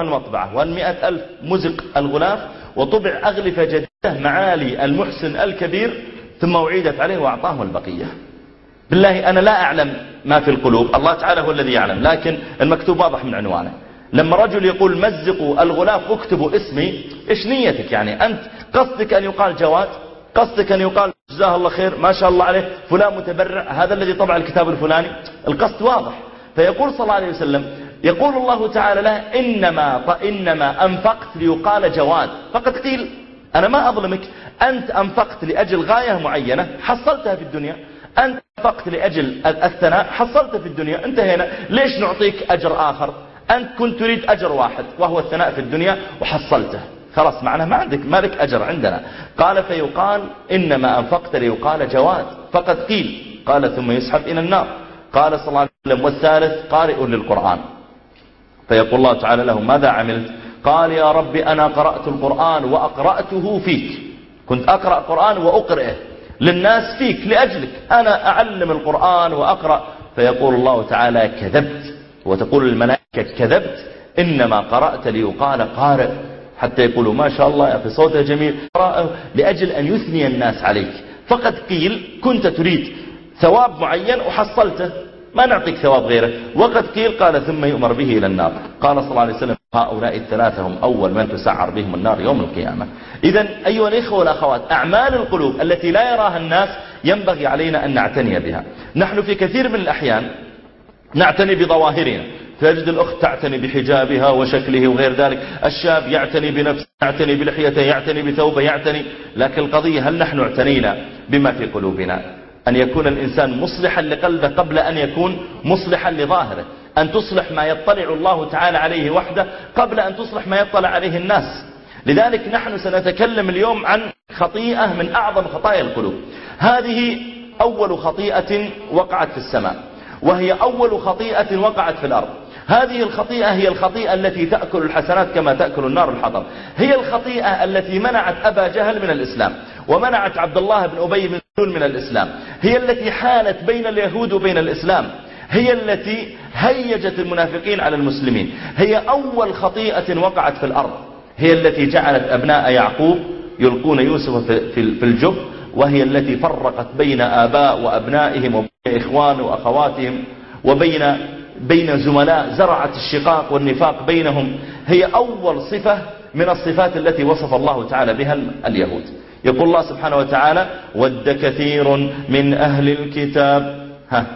المطبعة والمئة ألف مزق الغلاف وطبع أغلفة جديدة معالي المحسن الكبير ثم أعيدت عليه وأعطاه البقية. بالله أنا لا أعلم ما في القلوب الله تعالى هو الذي يعلم لكن المكتوب واضح من عنوانه. لما رجل يقول مزقوا الغلاف واكتبوا اسمي إيش نيتك يعني؟ أنت قصدك أن يقال جواد؟ قصدك أن يقال جزاه الله خير ما شاء الله عليه فلان متبرع هذا الذي طبع الكتاب الفلاني؟ القصد واضح. فيقول صلى الله عليه وسلم يقول الله تعالى له إنما, إنما أنفقت ليقال جواد. فقد قيل أنا ما أظلمك أنت أنفقت لأجل غاية معينة حصلتها في الدنيا أنت أنفقت لأجل الثناء حصلت في الدنيا انتهينا. ليش نعطيك أجر آخر؟ أنت كنت تريد أجر واحد وهو الثناء في الدنيا وحصلته. خلاص معناه ما عندك ما لك أجر عندنا. قال فيقال إنما أنفقت ليقال جواد. فقد قيل قال ثم يسحب إلى النار. قال صلى الله عليه وسلم والثالث قارئ للقرآن. فيقول الله تعالى له ماذا عملت؟ قال يا رب أنا قرأت القرآن وأقرأته فيك. كنت أقرأ قرآن وأقرأه للناس فيك لأجلك. أنا أعلم القرآن وأقرأ. فيقول الله تعالى كذبت. وتقول الملائكة كذبت. إنما قرأت ليقال قارئ. حتى يقولوا ما شاء الله يا أخي صوته جميل. قرأه لأجل أن يثني الناس عليك. فقد قيل كنت تريد ثواب معين وحصلته. ما نعطيك ثواب غيره. وقد قيل قال ثم يؤمر به إلى النار. قال صلى الله عليه وسلم هؤلاء الثلاثة هم أول من تسعر بهم النار يوم القيامة. إذا أيها الإخوة والأخوات أعمال القلوب التي لا يراها الناس ينبغي علينا أن نعتني بها. نحن في كثير من الأحيان نعتني بظواهرنا. تجد الأخت تعتني بحجابها وشكله وغير ذلك. الشاب يعتني بنفسه يعتني بلحيته يعتني بثوبه يعتني. لكن القضية هل نحن اعتنينا بما في قلوبنا؟ أن يكون الإنسان مصلحا لقلبه قبل أن يكون مصلحا لظاهره. أن تصلح ما يطلع الله تعالى عليه وحده قبل أن تصلح ما يطلع عليه الناس. لذلك نحن سنتكلم اليوم عن خطيئة من أعظم خطايا القلوب. هذه أول خطيئة وقعت في السماء وهي أول خطيئة وقعت في الأرض. هذه الخطيئة هي الخطيئة التي تأكل الحسنات كما تأكل النار الحطب. هي الخطيئة التي منعت أبا جهل من الإسلام ومنعت عبد الله بن أبي بن من الإسلام. هي التي حالت بين اليهود وبين الإسلام. هي التي هيجت المنافقين على المسلمين. هي أول خطيئة وقعت في الأرض. هي التي جعلت أبناء يعقوب يلقون يوسف في الجب وهي التي فرقت بين آباء وأبنائهم وبين إخوان وأخواتهم وبين بين زملاء زرعت الشقاق والنفاق بينهم. هي أول صفة من الصفات التي وصف الله تعالى بها اليهود. يقول الله سبحانه وتعالى ود كثير من أهل الكتاب. ها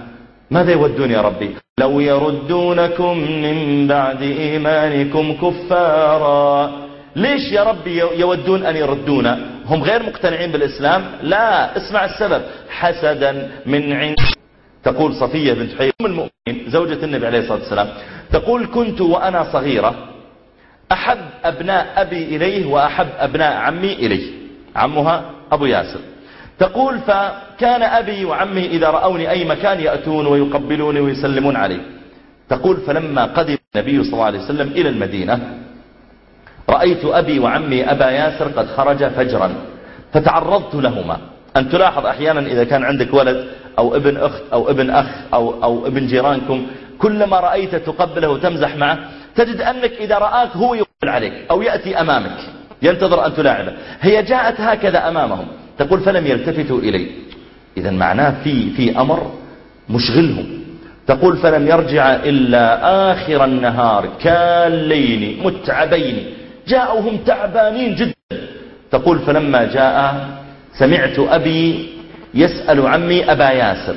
ماذا يودون يا ربي؟ لو يردونكم من بعد إيمانكم كفارا. ليش يا ربي يودون أن يردونا؟ هم غير مقتنعين بالإسلام؟ لا اسمع السبب. حسدا من عند تقول صفية بنت حي أم المؤمنين زوجة النبي عليه الصلاة والسلام تقول كنت وأنا صغيرة أحب أبناء أبي إليه وأحب أبناء عمي إليه. عمها أبو ياسر. تقول فكان أبي وعمي إذا رأوني أي مكان يأتون ويقبلوني ويسلمون علي. تقول فلما قدم النبي صلى الله عليه وسلم إلى المدينة رأيت أبي وعمي أبا ياسر قد خرج فجرا فتعرضت لهما. أن تلاحظ أحيانا إذا كان عندك ولد أو ابن أخت أو ابن أخ أو, أو ابن جيرانكم كلما رأيت تقبله وتمزح معه تجد أنك إذا رآك هو يقبل عليك أو يأتي أمامك. ينتظر أن تلاعبه هي جاءت هكذا أمامهم. تقول فلم يلتفتوا إلي. إذا معناه في, في أمر مشغلهم. تقول فلم يرجع إلا آخر النهار كالليل متعبين. جاءوا هم تعبانين جدا. تقول فلما جاء سمعت أبي يسأل عمي أبا ياسر.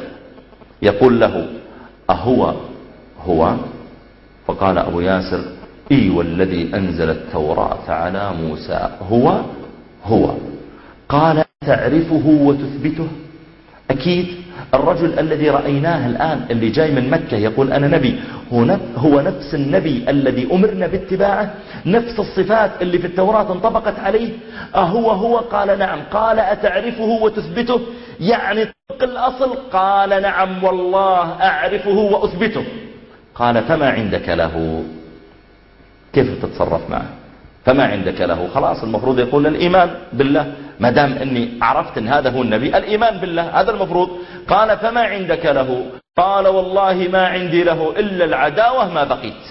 يقول له أهو هو؟ فقال أبو ياسر إي والذي أنزل التوراة على موسى هو هو. قال تعرفه وتثبته؟ أكيد. الرجل الذي رأيناه الآن اللي جاي من مكة يقول أنا نبي. هو نفس النبي الذي أمرنا باتباعه؟ نفس الصفات اللي في التوراة انطبقت عليه؟ أهو هو قال نعم. قال أتعرفه وتثبته؟ يعني طبق الأصل قال نعم والله أعرفه وأثبته. قال فما عندك له؟ كيف تتصرف معه؟ فما عندك له. خلاص المفروض يقول الإيمان بالله. ما دام أني عرفت أن هذا هو النبي الإيمان بالله. هذا المفروض. قال فما عندك له؟ قال والله ما عندي له إلا العداوة ما بقيت.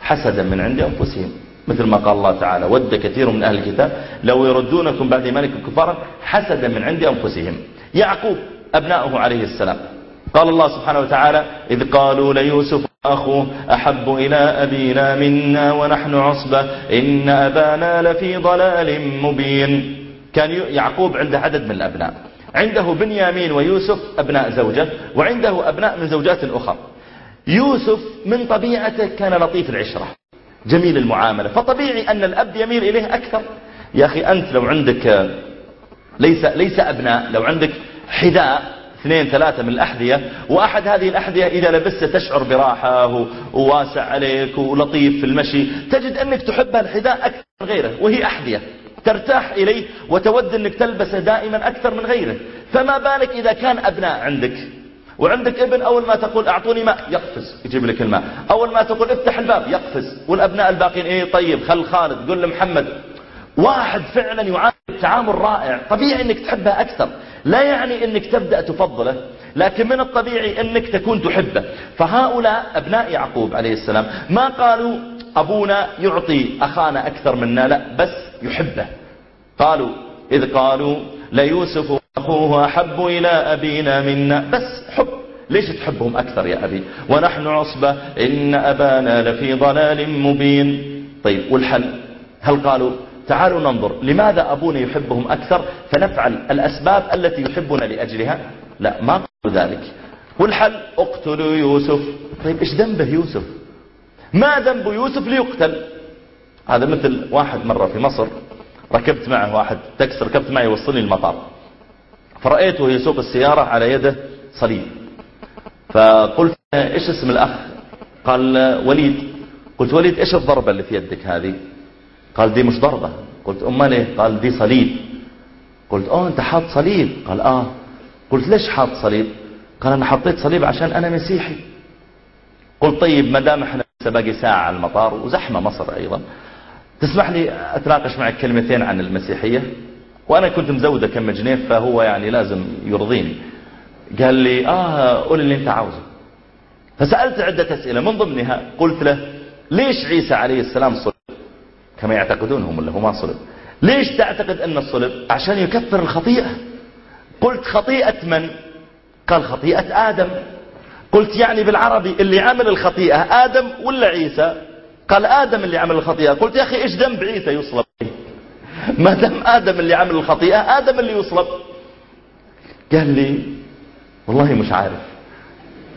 حسدا من عند أنفسهم. مثل ما قال الله تعالى ود كثير من أهل الكتاب لو يردونكم بعد إيمانكم كفارا حسدا من عند أنفسهم. يعقوب أبناؤه عليه السلام. قال الله سبحانه وتعالى إذ قالوا ليوسف أخوه أحب إلى أبينا منا ونحن عصبة. إن أبانا لفي ضلال مبين. كان يعقوب عنده عدد من الأبناء. عنده بنيامين ويوسف أبناء زوجة وعنده أبناء من زوجات أخرى يوسف من طبيعته كان لطيف العشرة. جميل المعاملة. فطبيعي أن الأب يميل إليه أكثر. يا أخي أنت لو عندك ليس, ليس أبناء لو عندك حذاء اثنين ثلاثة من الأحذية وأحد هذه الأحذية إذا لبسته تشعر براحة وواسع عليك ولطيف في المشي تجد أنك تحب الحذاء أكثر من غيره وهي أحذية ترتاح إليه وتود أنك تلبسه دائما أكثر من غيره. فما بالك إذا كان أبناء عندك؟ وعندك ابن أول ما تقول أعطوني ماء يقفز يجيب لك الماء. أول ما تقول افتح الباب يقفز. والأبناء الباقين إيه طيب خل خالد قل لمحمد. واحد فعلا يعامل تعامل رائع طبيعي إنك تحبه أكثر. لا يعني إنك تبدأ تفضله لكن من الطبيعي إنك تكون تحبه. فهؤلاء أبناء يعقوب عليه السلام ما قالوا أبونا يعطي أخانا أكثر منا لا بس يحبه. قالوا إذ قالوا ليوسف واخوه أحب إلى أبينا منا. بس حب ليش تحبهم أكثر يا أبي؟ ونحن عصبة إن أبانا لفي ضلال مبين. طيب والحل؟ هل قالوا تعالوا ننظر لماذا أبونا يحبهم أكثر؟ فنفعل الأسباب التي يحبنا لأجلها. لا ما قالوا ذلك. والحل اقتلوا يوسف. طيب إيش ذنبه يوسف؟ ما ذنب يوسف ليقتل؟ هذا مثل واحد مرة في مصر ركبت معه واحد تاكس ركبت معي يوصلني المطار. فرأيته يسوق السيارة على يده صليب. فقلت إيش اسم الأخ؟ قال وليد. قلت وليد إيش الضربة اللي في يدك هذه؟ قال دي مش ضربة. قلت امال إيه قال دي صليب. قلت آه أنت حاط صليب. قال آه. قلت ليش حاط صليب؟ قال أنا حطيت صليب عشان أنا مسيحي. قلت طيب ما دام إحنا لسه باقي ساعة على المطار وزحمة مصر أيضا تسمح لي أتناقش معك كلمتين عن المسيحية؟ وأنا كنت مزودة كم جنيه فهو يعني لازم يرضيني. قال لي آه قول اللي أنت عاوزه. فسألت عدة أسئلة من ضمنها قلت له ليش عيسى عليه السلام صلب كما يعتقدون هم اللي هو ما صلب. ليش تعتقد أن الصلب؟ عشان يكفر الخطيئة. قلت خطيئة من؟ قال خطيئة آدم. قلت يعني بالعربي اللي عمل الخطيئة آدم ولا عيسى؟ قال آدم اللي عمل الخطيئة. قلت يا أخي إيش ذنب عيسى يصلب؟ ما دام آدم اللي عمل الخطيئة آدم اللي يصلب. قال لي والله مش عارف.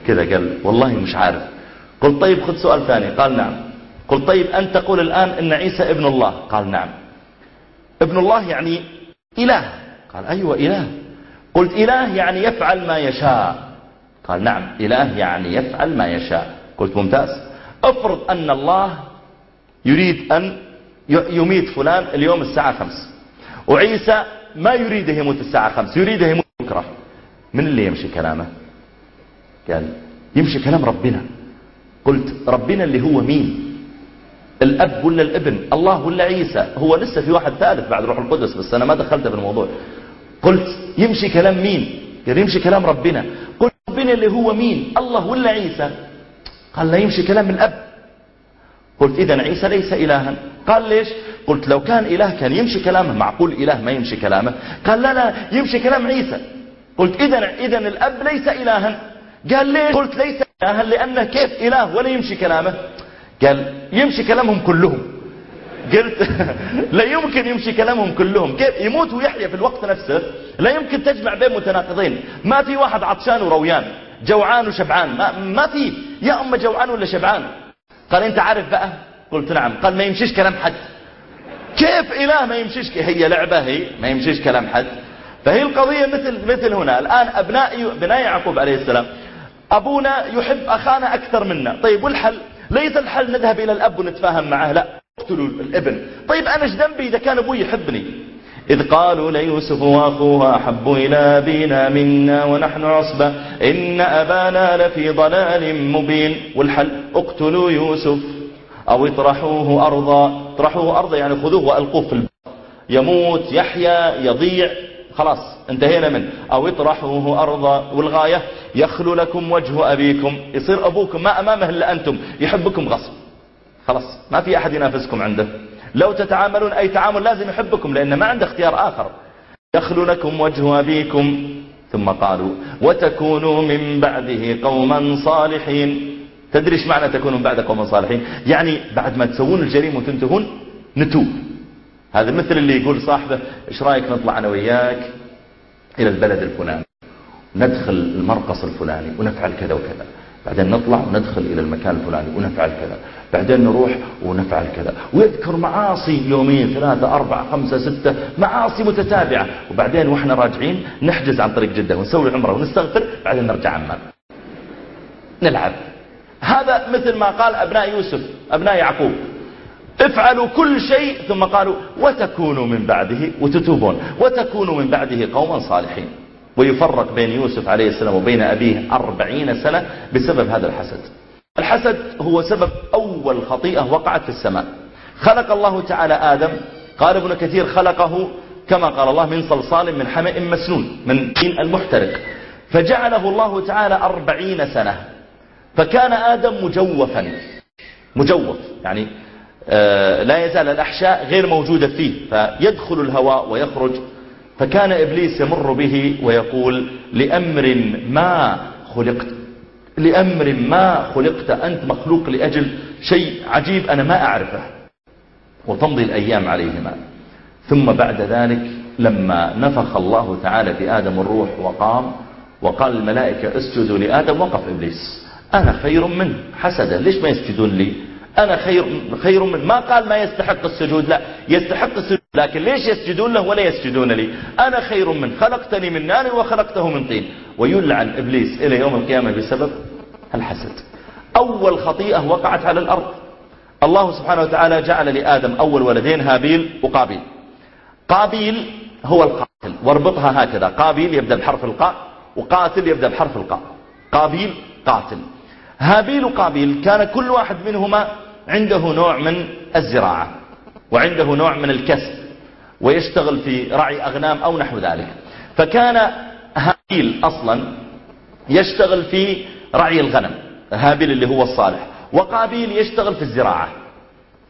كذا قال والله مش عارف. قلت طيب خذ سؤال ثاني. قال نعم. قلت طيب أنت تقول الآن إن عيسى ابن الله؟ قال نعم. ابن الله يعني إله. قال أيوة إله. قلت إله يعني يفعل ما يشاء. قال نعم إله يعني يفعل ما يشاء. قلت ممتاز. افرض أن الله يريد أن يميت فلان اليوم الساعة خمس. وعيسى ما يريده يموت الساعة خمس يريده يموت بكرة. من اللي يمشي كلامه؟ قال يمشي كلام ربنا. قلت ربنا اللي هو مين؟ الأب ولا الابن؟ الله ولا عيسى؟ هو لسه في واحد ثالث بعد روح القدس بس أنا ما دخلت في الموضوع. قلت يمشي كلام مين؟ قال يمشي كلام ربنا. قلت ربنا اللي هو مين؟ الله ولا عيسى؟ قال لا يمشي كلام الأب. قلت إذا عيسى ليس إلها. قال ليش؟ قلت لو كان إله كان يمشي كلامه. معقول إله ما يمشي كلامه؟ قال لا لا يمشي كلام عيسى. قلت إذا إذا الأب ليس إلها. قال ليش؟ قلت ليس إلها لأنه كيف إله ولا يمشي كلامه؟ قال يمشي كلامهم كلهم. قلت لا يمكن يمشي كلامهم كلهم. كيف؟ يموت ويحيا في الوقت نفسه. لا يمكن تجمع بين متناقضين. ما في واحد عطشان ورويان جوعان وشبعان. ما, ما في. يا أما جوعان ولا شبعان. قال أنت عارف بقى؟ قلت نعم. قال ما يمشيش كلام حد. كيف إله ما يمشيش؟ هي لعبة هي ما يمشيش كلام حد. فهي القضية مثل مثل هنا. الآن أبناء بناء يعقوب عليه السلام. أبونا يحب أخانا أكثر منا. طيب والحل؟ ليس الحل نذهب إلى الأب ونتفاهم معه لا. اقتلوا الابن. طيب أنا إيش ذنبي إذا كان أبوي يحبني؟ إذ قالوا ليوسف وأخوه أحب إلى أبينا منا ونحن عصبة. إن أبانا لفي ضلال مبين. والحل اقتلوا يوسف أو اطرحوه أرضا. اطرحوه أرضا يعني خذوه وألقوه في البحر يموت يحيا يضيع. خلاص انتهينا منه. أو اطرحوه أرضا. والغاية يخلو لكم وجه أبيكم يصير أبوكم ما أمامه إلا أنتم يحبكم غصب. خلاص ما في أحد ينافسكم عنده. لو تتعاملون أي تعامل لازم يحبكم لأن ما عنده اختيار آخر. يخلو لكم وجه أبيكم ثم قالوا وتكونوا من بعده قوما صالحين. تدري إيش معنى تكونوا من بعد قوما صالحين؟ يعني بعد ما تسوون الجريمة وتنتهون نتوب. هذا مثل اللي يقول صاحبه إيش رأيك نطلع أنا وياك إلى البلد الفلاني؟ ندخل المرقص الفلاني ونفعل كذا وكذا. بعدين نطلع وندخل إلى المكان الفلاني ونفعل كذا. بعدين نروح ونفعل كذا. ويذكر معاصي يومين ثلاثة أربعة خمسة ستة معاصي متتابعة. وبعدين وإحنا راجعين نحجز عن طريق جدة ونسوي عمرة ونستغفر بعدين نرجع عمان. نلعب. هذا مثل ما قال أبناء يوسف أبناء يعقوب. افعلوا كل شيء ثم قالوا وتكونوا من بعده وتتوبون وتكونوا من بعده قوما صالحين. ويفرق بين يوسف عليه السلام وبين أبيه أربعين سنة بسبب هذا الحسد. الحسد هو سبب أول خطيئة وقعت في السماء. خلق الله تعالى آدم. قال ابن كثير خلقه كما قال الله من صلصال من حمئ مسنون من طين المحترق. فجعله الله تعالى أربعين سنة. فكان آدم مجوفا. مجوف يعني آه، لا يزال الأحشاء غير موجودة فيه. فيدخل الهواء ويخرج. فكان إبليس يمر به ويقول لأمر ما خلقت لأمر ما خلقت أنت مخلوق لأجل شيء عجيب أنا ما أعرفه. وتمضي الأيام عليهما. ثم بعد ذلك لما نفخ الله تعالى في آدم الروح وقام وقال الملائكة اسجدوا لآدم وقف إبليس. أنا خير منه. حسدا. ليش ما يسجدون لي؟ أنا خير, خير من ما قال ما يستحق السجود. لا يستحق السجود لكن ليش يسجدون له ولا يسجدون لي؟ أنا خير من خلقتني من نار وخلقته من طين. ويلعن إبليس إلى يوم القيامة بسبب الحسد. أول خطيئة وقعت على الأرض. الله سبحانه وتعالى جعل لآدم أول ولدين هابيل وقابيل. قابيل هو القاتل. واربطها هكذا. قابيل يبدأ بحرف القاء وقاتل يبدأ بحرف القاء قابيل قاتل. هابيل وقابيل كان كل واحد منهما عنده نوع من الزراعة وعنده نوع من الكسب. ويشتغل في رعي أغنام أو نحو ذلك. فكان هابيل أصلا يشتغل في رعي الغنم هابيل اللي هو الصالح وقابيل يشتغل في الزراعة.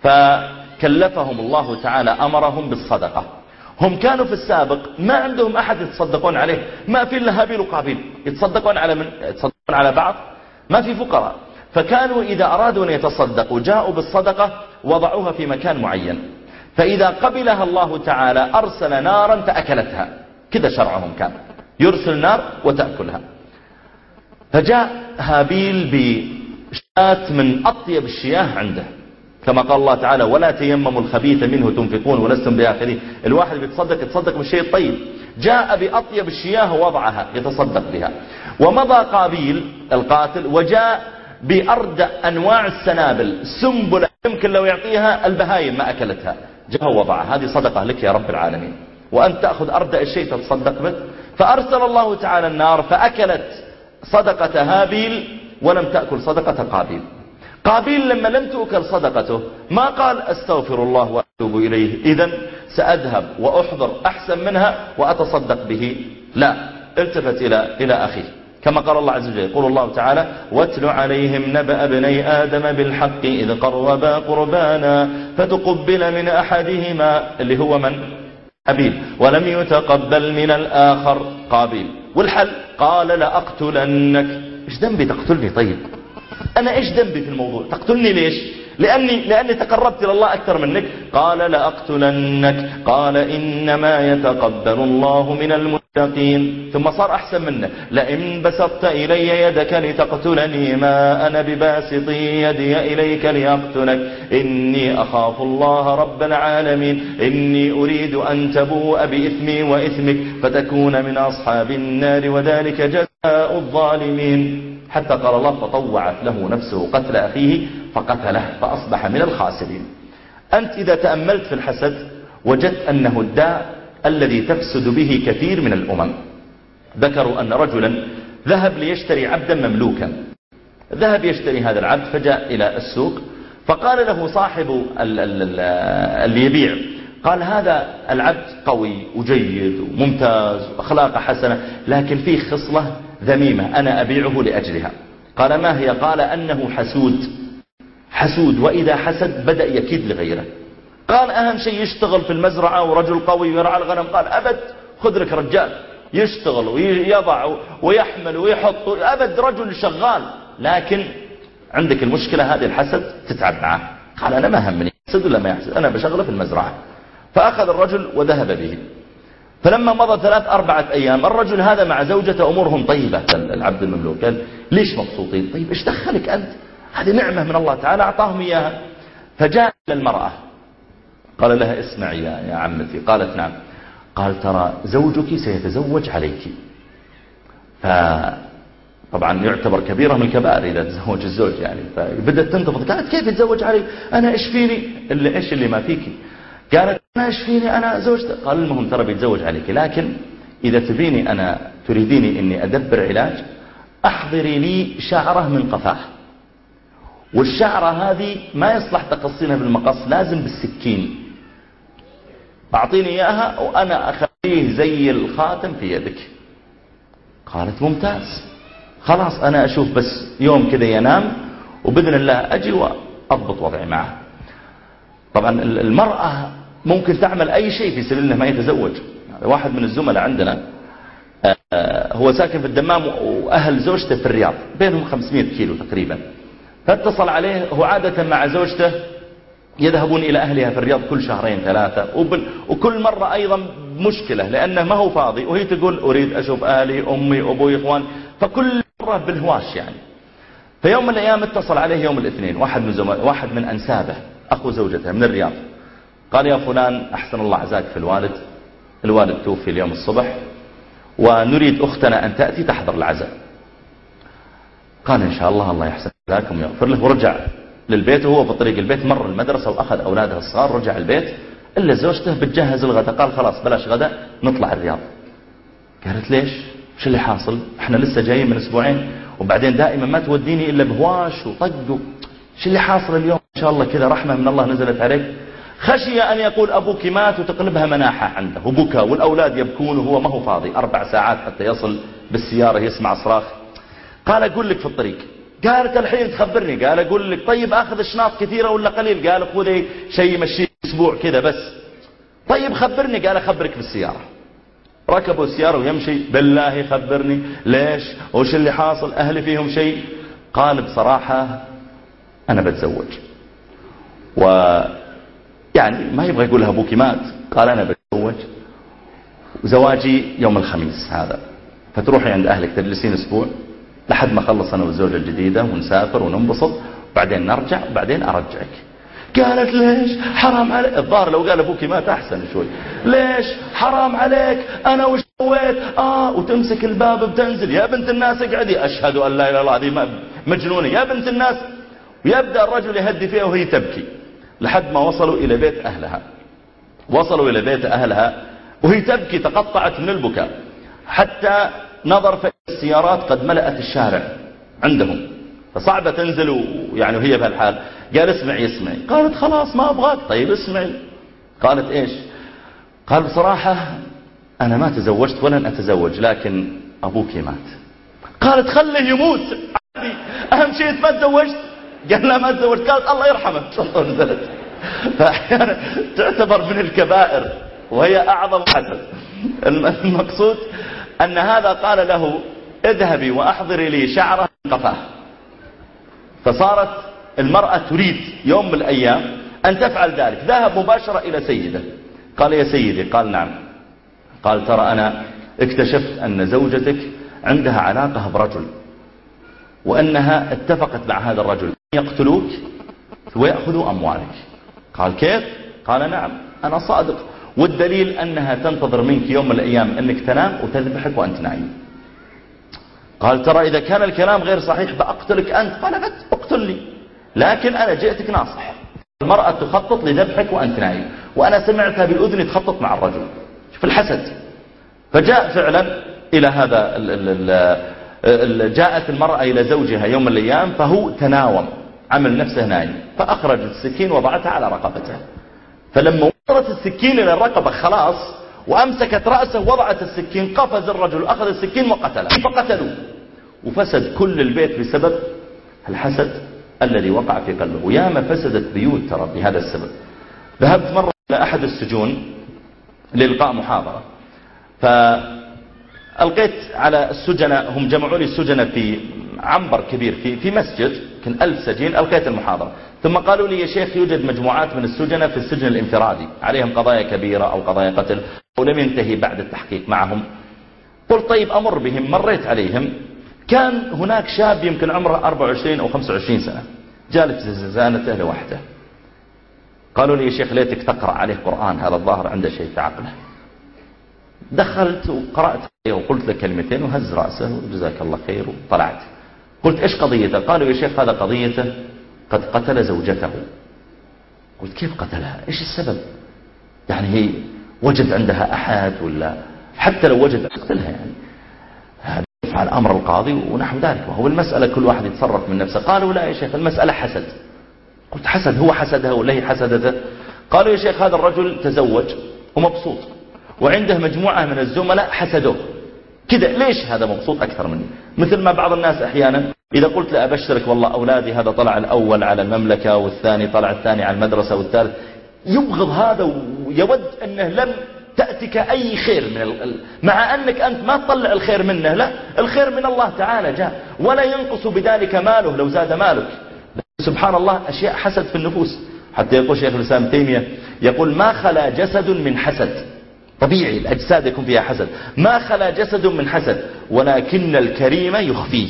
فكلفهم الله تعالى أمرهم بالصدقة. هم كانوا في السابق ما عندهم أحد يتصدقون عليه. ما في إلا هابيل وقابيل. يتصدقون على من؟ يتصدقون على بعض. ما في فقراء. فكانوا إذا أرادوا أن يتصدقوا جاءوا بالصدقة وضعوها في مكان معين. فإذا قبلها الله تعالى أرسل نارا فأكلتها. كذا شرعهم كان. يرسل نار وتأكلها. فجاء هابيل بشاة من أطيب الشياه عنده. كما قال الله تعالى ولا تيمموا الخبيث منه تنفقون ولستم بآخرين الواحد بيتصدق يتصدق بالشيء الطيب جاء بأطيب الشياه ووضعها يتصدق بها. ومضى قابيل القاتل وجاء بأردأ أنواع السنابل. سنبلة يمكن لو يعطيها البهايم ما أكلتها. جاء وضعها هذه صدقة لك يا رب العالمين. وأن تأخذ أردأ الشيء تتصدق به. فأرسل الله تعالى النار فأكلت صدقة هابيل ولم تأكل صدقة قابيل. قابيل لما لم تؤكل صدقته ما قال أستغفر الله وأتوب إليه. إذا سأذهب وأحضر أحسن منها وأتصدق به. لا التفت إلى, إلى أخيه. كما قال الله عز وجل يقول الله تعالى واتل عليهم نبأ ابني آدم بالحق إذ قربا قربانا فتقبل من أحدهما اللي هو من؟ أبيل. ولم يتقبل من الآخر قابيل. والحل؟ قال لأقتلنك. إيش ذنبي تقتلني طيب؟ أنا إيش ذنبي في الموضوع؟ تقتلني ليش؟ لأني, لأني تقربت إلى الله أكثر منك. قال لأقتلنك. قال إنما يتقبل الله من المتقين. ثم صار أحسن منه. لئن بسطت إلي يدك لتقتلني ما أنا بباسط يدي إليك لأقتلك. إني أخاف الله رب العالمين. إني أريد أن تبوء بإثمي وإثمك فتكون من أصحاب النار وذلك جزاء الظالمين. حتى قال الله فطوعت له نفسه قتل أخيه فقتله فأصبح من الخاسرين. أنت إذا تأملت في الحسد وجدت أنه الداء الذي تفسد به كثير من الأمم. ذكروا أن رجلا ذهب ليشتري عبدا مملوكا. ذهب يشتري هذا العبد فجاء إلى السوق فقال له صاحب اللي يبيع قال هذا العبد قوي وجيد وممتاز وأخلاقه حسنة لكن فيه خصلة ذميمة أنا أبيعه لأجلها. قال ما هي؟ قال أنه حسود. حسود وإذا حسد بدأ يكيد لغيره. قال أهم شيء يشتغل في المزرعة ورجل قوي يرعى الغنم. قال أبد خذ لك رجال. يشتغل ويضع ويحمل ويحط. أبد رجل شغال. لكن عندك المشكلة هذه الحسد تتعب معه. قال أنا ما همني يحسد ولا ما يحسد. أنا بشغله في المزرعة. فأخذ الرجل وذهب به. فلما مضى ثلاث أربعة أيام الرجل هذا مع زوجته أمورهم طيبة. العبد المملوك. قال ليش مبسوطين؟ طيب إيش دخلك أنت؟ هذه نعمة من الله تعالى أعطاهم إياها. فجاء إلى المرأة. قال لها اسمعي يا عمتي. قالت نعم. قال ترى زوجك سيتزوج عليك. فطبعا يعتبر كبيرة من الكبائر إذا تزوج الزوج يعني. فبدأت تنتفض قالت كيف يتزوج علي أنا إيش فيني؟ اللي إيش اللي ما فيك؟ قالت أنا إيش فيني؟ أنا زوجت. قال المهم ترى بيتزوج عليك. لكن إذا تبيني أنا تريديني أني أدبر علاج أحضري لي شعرة من قفاه والشعرة هذه ما يصلح تقصينها بالمقص لازم بالسكين. أعطيني إياها وأنا أخليه زي الخاتم في يدك. قالت ممتاز. خلاص أنا أشوف بس يوم كذا ينام وبإذن الله أجي وأضبط وضعي معه. طبعا المرأة ممكن تعمل أي شيء في سبيل أنه ما يتزوج. واحد من الزملاء عندنا آه، هو ساكن في الدمام وأهل زوجته في الرياض بينهم 500 كيلو تقريبا. فاتصل عليه هو عادة مع زوجته يذهبون إلى أهلها في الرياض كل شهرين ثلاثة. وكل مرة أيضا مشكلة لأنه ما هو فاضي. وهي تقول أريد أشوف أهلي أمي أبوي إخوان فكل مرة بالهواش يعني. فيوم من الأيام اتصل عليه يوم الاثنين. واحد من, زم... واحد من أنسابه أخو زوجته من الرياض. قال يا فلان أحسن الله عزاك في الوالد. الوالد توفي اليوم الصبح. ونريد أختنا أن تأتي تحضر العزاء. قال إن شاء الله الله يحسن ذاكم ويغفر له. ورجع. للبيت وهو في طريق البيت مر المدرسة وأخذ أولاده الصغار رجع البيت إلا زوجته بتجهز الغداء قال خلاص بلاش غداء نطلع الرياض. قالت ليش؟ شو اللي حاصل؟ إحنا لسه جايين من أسبوعين وبعدين دائما ما توديني إلا بهواش وطق شو اللي حاصل اليوم؟ إن شاء الله كذا رحمة من الله نزلت عليك. خشي أن يقول أبوك مات وتقلبها مناحة عنده. وبكى والأولاد يبكون وهو ما هو فاضي أربع ساعات حتى يصل بالسيارة يسمع صراخ. قال أقول لك في الطريق قالت الحين تخبرني قال أقول لك طيب آخذ اشناط كثيرة ولا قليل؟ قال خذي شيء يمشي أسبوع كذا بس. طيب خبرني قال أخبرك بالسيارة. ركبوا السيارة ويمشي. بالله خبرني. ليش؟ وش اللي حاصل؟ أهلي فيهم شيء؟ قال بصراحة أنا بتزوج. و يعني ما يبغى يقولها أبوك مات. قال أنا بتزوج. وزواجي يوم الخميس هذا. فتروحي عند أهلك تجلسين أسبوع. لحد ما خلص أنا والزوجة الجديدة ونسافر وننبسط بعدين نرجع وبعدين أرجعك. قالت ليش حرام عليك الظاهر لو قال أبوك مات أحسن شوي. ليش حرام عليك؟ أنا وش سويت؟ آه وتمسك الباب بتنزل. يا بنت الناس اقعدي. أشهد أن لا إله إلا الله هذه مجنونة. يا بنت الناس ويبدأ الرجل يهدي فيها وهي تبكي. لحد ما وصلوا إلى بيت أهلها. وصلوا إلى بيت أهلها وهي تبكي تقطعت من البكاء. حتى نظر في السيارات قد ملأت الشارع عندهم. فصعبة تنزل يعني وهي بهالحال. قال اسمعي اسمعي. قالت خلاص ما أبغاك. طيب اسمعي. قالت إيش؟ قال بصراحة أنا ما تزوجت ولن أتزوج لكن أبوك مات. قالت خله يموت. عادي. أهم شيء ما تزوجت. قال لا ما تزوجت. قالت الله يرحمه. نزلت. فأحيانا تعتبر من الكبائر وهي أعظم حدث. المقصود أن هذا قال له اذهبي وأحضري لي شعرة قفاه. فصارت المرأة تريد يوم من الأيام أن تفعل ذلك. ذهب مباشرة إلى سيده. قال يا سيدي. قال نعم. قال ترى أنا اكتشفت أن زوجتك عندها علاقة برجل وأنها اتفقت مع هذا الرجل. يقتلوك ويأخذوا أموالك. قال كيف؟ قال نعم أنا صادق. والدليل أنها تنتظر منك يوم من الأيام أنك تنام وتذبحك وأنت نايم قال ترى إذا كان الكلام غير صحيح بأقتلك أنت؟ قال اقتلني لكن أنا جئتك ناصح. المرأة تخطط لذبحك وأنت نايم وأنا سمعتها بالأذن تخطط مع الرجل. شوف الحسد. فجاء فعلا إلى هذا ال ال جاءت المرأة إلى زوجها يوم من الأيام فهو تناوم عمل نفسه نايم فأخرجت السكين وضعتها على رقبته. فلما وصلت السكين إلى الرقبة خلاص وأمسكت رأسه وضعت السكين قفز الرجل أخذ السكين وقتله فقتلوه. وفسد كل البيت بسبب الحسد الذي وقع في قلبه. وياما فسدت بيوت ترى بهذا السبب. ذهبت مرة إلى أحد السجون لإلقاء محاضرة. فألقيت على السجناء هم جمعوا لي السجناء في عنبر كبير في في مسجد كان ألف سجين ألقيت المحاضرة. ثم قالوا لي يا شيخ يوجد مجموعات من السجناء في السجن الانفرادي. عليهم قضايا كبيرة أو قضايا قتل ولم ينتهي بعد التحقيق معهم. قلت طيب أمر بهم. مريت عليهم. كان هناك شاب يمكن عمره 24 أو 25 سنة جالس في زنزانته لوحده قالوا لي يا شيخ ليتك تقرأ عليه قرآن هذا الظاهر عنده شيء في عقله. دخلت وقرأت وقلت له كلمتين وهز رأسه وجزاك الله خير وطلعت. قلت إيش قضيته؟ قالوا يا شيخ هذا قضيته قد قتل زوجته. قلت كيف قتلها؟ إيش السبب؟ يعني هي وجد عندها أحد ولا حتى لو وجد قتلها يعني. هذا يفعل أمر القاضي ونحو ذلك. وهو المسألة كل واحد يتصرف من نفسه. قالوا لا يا شيخ المسألة حسد. قلت حسد هو حسدها ولا هي حسدته؟ قالوا يا شيخ هذا الرجل تزوج ومبسوط وعنده مجموعة من الزملاء حسدوه. كذا. ليش هذا مبسوط أكثر مني؟ مثل ما بعض الناس أحيانا إذا قلت له أبشرك والله أولادي هذا طلع الأول على المملكة والثاني طلع الثاني على المدرسة والثالث. يبغض هذا ويود أنه لم تأتك أي خير من. مع أنك أنت ما تطلع الخير منه لا. الخير من الله تعالى جاء. ولا ينقص بذلك ماله لو زاد مالك. سبحان الله أشياء حسد في النفوس. حتى يقول شيخ الإسلام تيمية يقول ما خلا جسد من حسد. طبيعي الأجساد يكون فيها حسد. ما خلا جسد من حسد ولكن الكريم يخفيه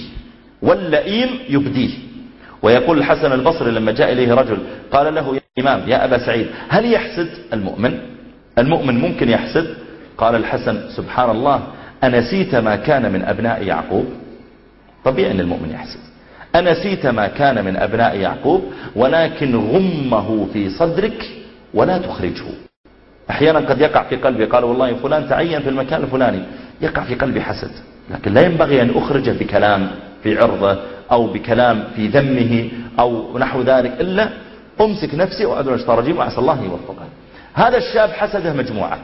واللئيم يبديه. ويقول الحسن البصري لما جاء إليه رجل قال له يا إمام يا أبا سعيد هل يحسد المؤمن؟ المؤمن ممكن يحسد؟ قال الحسن سبحان الله أنسيت ما كان من أبناء يعقوب؟ طبيعي أن المؤمن يحسد. أنسيت ما كان من أبناء يعقوب ولكن غمه في صدرك ولا تخرجه. أحيانا قد يقع في قلبي قال والله فلان تعين في المكان الفلاني. يقع في قلبي حسد. لكن لا ينبغي أن أخرجه بكلام في عرضة أو بكلام في ذمه أو نحو ذلك إلا أمسك نفسي وأدعو الشيطان الرجيم وعسى الله يوفقه هذا الشاب حسده مجموعة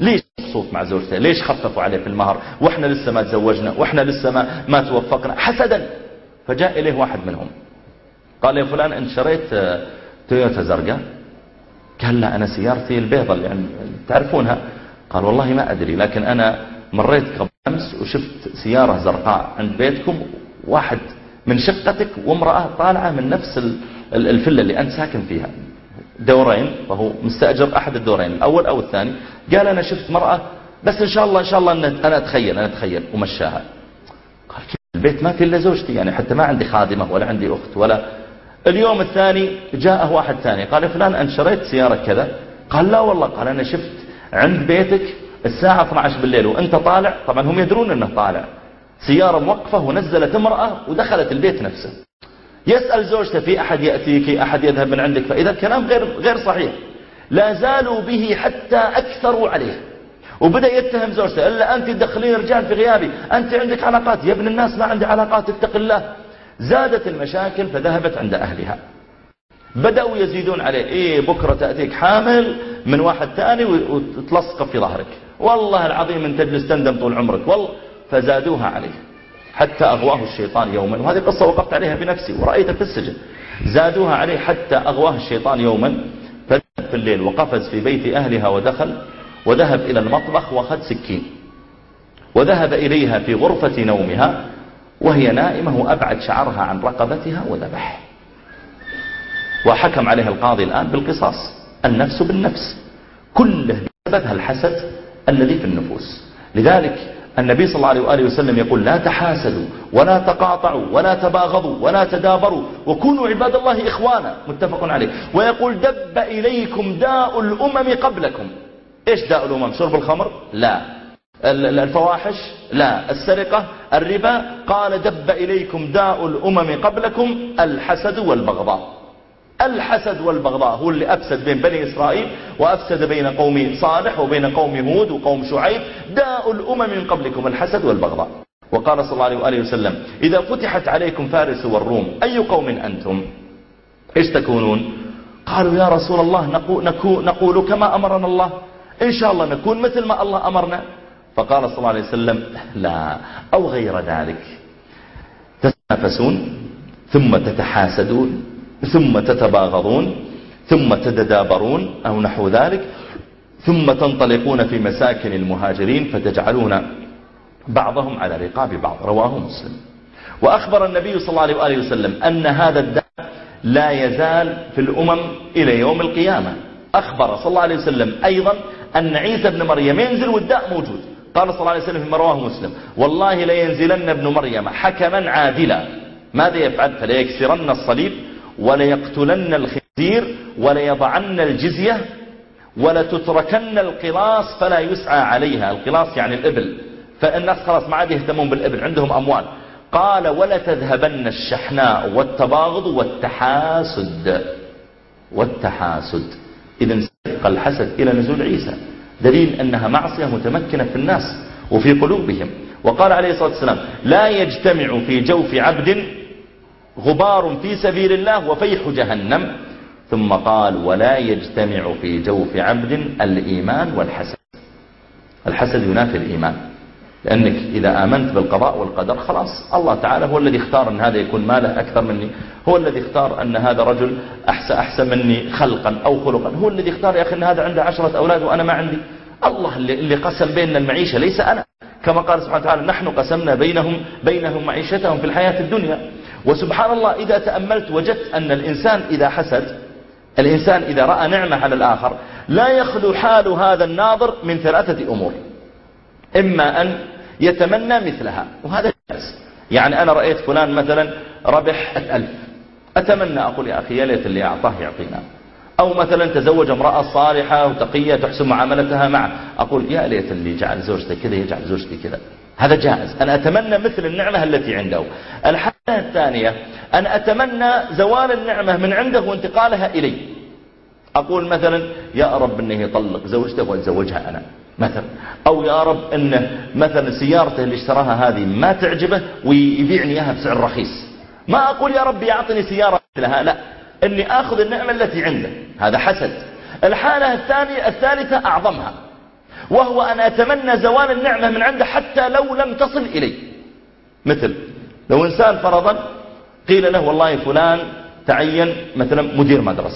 ليش مبسوط مع زوجته؟ ليش خففوا عليه في المهر؟ وإحنا لسه ما تزوجنا وإحنا لسه ما, ما توفقنا. حسدا. فجاء إليه واحد منهم. قال يا فلان انت شريت آه، تويوتا زرقاء. قال لا أنا سيارتي البيضة اللي يعني تعرفونها. قال والله ما أدري لكن أنا مريت قبل أمس وشفت سيارة زرقاء عند بيتكم واحد من شقتك وامرأة طالعة من نفس الفلة اللي أنت ساكن فيها. دورين فهو مستأجر أحد الدورين الأول أو الثاني. قال أنا شفت مرأة بس إن شاء الله إن شاء الله أنا أتخيل أنا أتخيل. ومشاها. قال كيف؟ البيت ما في إلا زوجتي يعني حتى ما عندي خادمة ولا عندي أخت ولا اليوم الثاني جاءه واحد ثاني. قال فلان أنت شريت سيارة كذا؟ قال لا والله. قال أنا شفت عند بيتك الساعة 12 بالليل وأنت طالع. طبعا هم يدرون إنه طالع. سيارة موقفة ونزلت امرأة ودخلت البيت نفسه. يسأل زوجته في أحد يأتيك؟ أحد يذهب من عندك؟ فإذا الكلام غير, غير صحيح. لا زالوا به حتى أكثروا عليه. وبدأ يتهم زوجته إلا أنت تدخلين رجال في غيابي. أنت عندك علاقات. يا ابن الناس ما عندي علاقات اتق الله. زادت المشاكل فذهبت عند أهلها. بدأوا يزيدون عليه. إيه بكرة تأتيك حامل من واحد ثاني وتلصق في ظهرك. والله العظيم أن تجلس تندم طول عمرك. والله فزادوها عليه. حتى أغواه الشيطان يوما. وهذه قصة وقفت عليها بنفسي ورأيتها في السجن. زادوها عليه حتى أغواه الشيطان يوما. فذهب في الليل وقفز في بيت أهلها ودخل. وذهب إلى المطبخ وأخذ سكين. وذهب إليها في غرفة نومها. وهي نائمة وأبعد شعرها عن رقبتها وذبح. وحكم عليها القاضي الآن بالقصاص النفس بالنفس. كله بسبب الحسد الذي في النفوس. لذلك النبي صلى الله عليه وآله وسلم يقول لا تحاسدوا ولا تقاطعوا ولا تباغضوا ولا تدابروا وكونوا عباد الله إخوانا. متفق عليه. ويقول دب إليكم داء الأمم قبلكم. إيش داء الأمم؟ شرب الخمر؟ لا. الفواحش لا السرقة الربا. قال دب إليكم داء الأمم قبلكم الحسد والبغضاء. الحسد والبغضاء هو اللي أفسد بين بني إسرائيل وأفسد بين قوم صالح وبين قوم هود وقوم شعيب. داء الأمم من قبلكم الحسد والبغضاء. وقال صلى الله عليه وسلم إذا فتحت عليكم فارس والروم أي قوم أنتم؟ إيش تكونون؟ قالوا يا رسول الله نقول, نقول, نقول كما أمرنا الله. إن شاء الله نكون مثل ما الله أمرنا. فقال صلى الله عليه وسلم لا أو غير ذلك. تتنافسون ثم تتحاسدون ثم تتباغضون ثم تتدابرون أو نحو ذلك ثم تنطلقون في مساكن المهاجرين فتجعلون بعضهم على رقاب بعض. رواه مسلم. وأخبر النبي صلى الله عليه وسلم أن هذا الداء لا يزال في الأمم إلى يوم القيامة. أخبر صلى الله عليه وسلم أيضا أن عيسى بن مريم ينزل والداء موجود. قال صلى الله عليه وسلم في رواه مسلم والله لينزلن ابن مريم حكما عادلا. ماذا يفعل؟ فليكسرن الصليب وليقتلن الخنزير وليضعن الجزية ولتتركن القلاص فلا يسعى عليها. القلاص يعني الإبل. فالناس خلاص ما عاد يهتمون بالإبل عندهم أموال. قال ولتذهبن الشحناء والتباغض والتحاسد. والتحاسد. إذا سبق الحسد إلى نزول عيسى. دليل أنها معصية متمكنة في الناس وفي قلوبهم. وقال عليه الصلاة والسلام لا يجتمع في جوف عبد غبار في سبيل الله وفيح جهنم. ثم قال ولا يجتمع في جوف عبد الإيمان والحسد. الحسد ينافي الإيمان. لأنك إذا آمنت بالقضاء والقدر خلاص الله تعالى هو الذي اختار أن هذا يكون ماله أكثر مني هو الذي اختار أن هذا رجل أحسن, أحسن مني خلقا أو خلقا هو الذي اختار يا أخي أن هذا عنده عشرة أولاد وأنا ما عندي. الله اللي قسم بيننا المعيشة ليس أنا. كما قال سبحانه وتعالى نحن قسمنا بينهم بينهم معيشتهم في الحياة الدنيا. وسبحان الله إذا تأملت وجدت أن الإنسان إذا حسد الإنسان إذا رأى نعمة على الآخر لا يخلو حال هذا الناظر من ثلاثة أمور. إما أن يتمنى مثلها. وهذا جائز. يعني أنا رأيت فلان مثلا ربح ألف. أتمنى أقول يا أخي يا ليت اللي أعطاه يعطينا. أو مثلا تزوج امرأة صالحة وتقية تحسن معاملتها معه. أقول يا ليت اللي جعل زوجتي كذا يجعل زوجتي كذا. هذا جائز. أنا أتمنى مثل النعمة التي عنده. الحالة الثانية أن أتمنى زوال النعمة من عنده وانتقالها إلي. أقول مثلا يا رب أنه يطلق زوجته وأتزوجها أنا. مثلا. أو يا رب أن مثلا سيارته اللي اشتراها هذه ما تعجبه ويبيعني إياها بسعر رخيص. ما أقول يا رب يعطني سيارة مثلها لا. أني أخذ النعمة التي عنده. هذا حسد. الحالة الثانية الثالثة أعظمها. وهو أن أتمنى زوال النعمة من عنده حتى لو لم تصل إلي مثل لو إنسان فرضا قيل له والله فلان تعين مثلا مدير مدرسة.